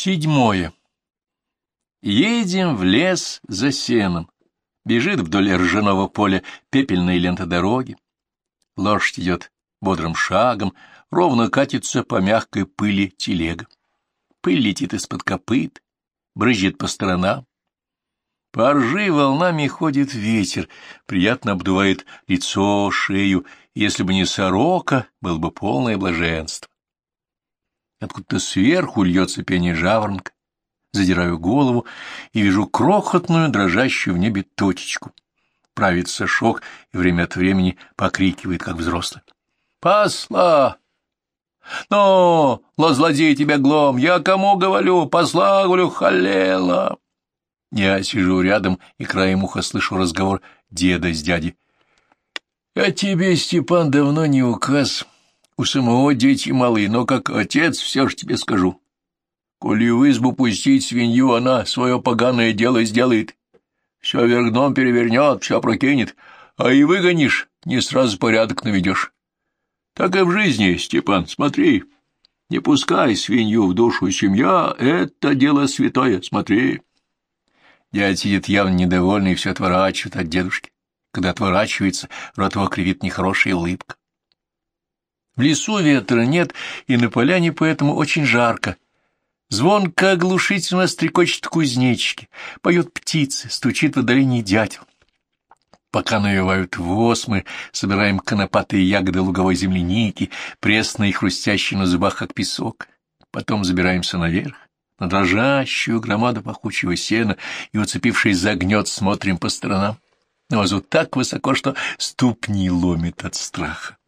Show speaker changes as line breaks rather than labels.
Седьмое. Едем в лес за сеном. Бежит вдоль ржаного поля пепельная лента дороги. Лошадь идет бодрым шагом, ровно катится по мягкой пыли телега. Пыль летит из-под копыт, брызжет по сторонам. По ржи волнами ходит ветер, приятно обдувает лицо, шею. Если бы не сорока, было бы полное блаженство. Откуда-то сверху льется пение жаворонка. Задираю голову и вижу крохотную, дрожащую в небе точечку. Правится шок и время от времени покрикивает, как взрослый. «Посла! Ну, лозлодей тебя глом! Я кому говорю? Посла, говорю, халела!» Я сижу рядом и краем уха слышу разговор деда с дядей. «А тебе, Степан, давно не указ». У самого дети малые, но как отец все же тебе скажу. Коли в избу пустить свинью, она свое поганое дело сделает. Все вверх дном перевернет, все прокинет, а и выгонишь, не сразу порядок наведешь. Так и в жизни, Степан, смотри. Не пускай свинью в душу семья, это дело святое, смотри. Дядя сидит явно недовольный и все отворачивает от дедушки. Когда отворачивается, рот его кривит нехорошая улыбка. В лесу ветра нет, и на поляне поэтому очень жарко. Звонко оглушительно стрекочет кузнечики, поют птицы, стучит в отдалении дятел. Пока навевают воз, мы собираем конопатые ягоды луговой земляники, пресные и хрустящие на зубах, как песок. Потом забираемся наверх, на дрожащую громаду пахучего сена, и, уцепившись за гнет, смотрим по сторонам. На так высоко, что ступни ломит от страха.